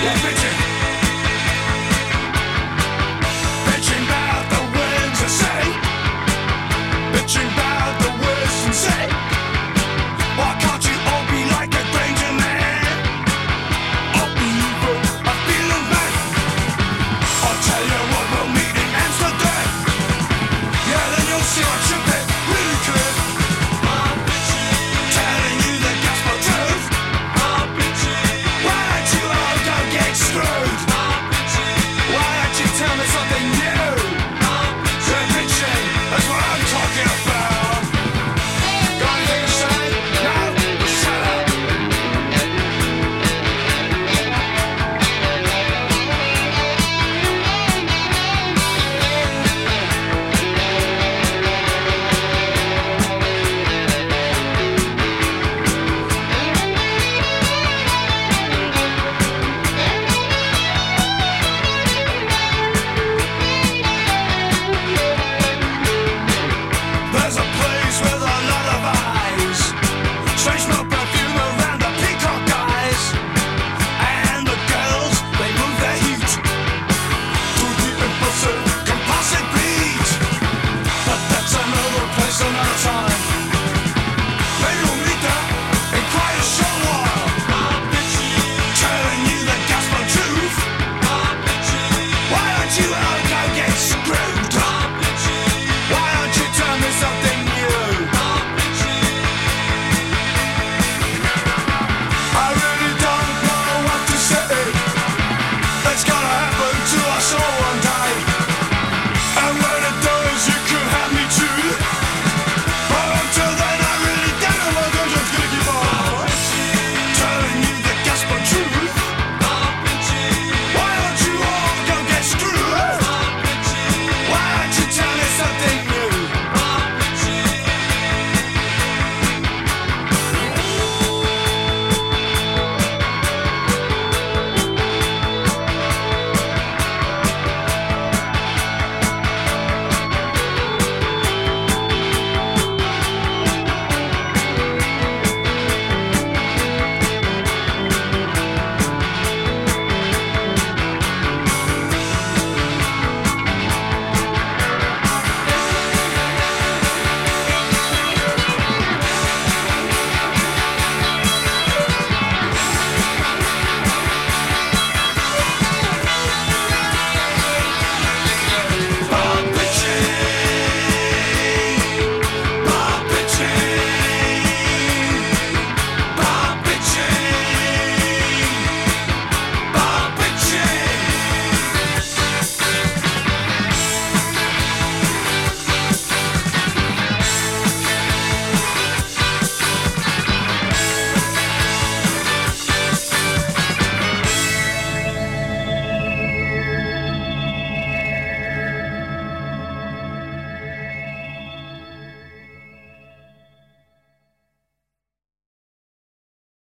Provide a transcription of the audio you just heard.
Yeah, bitch.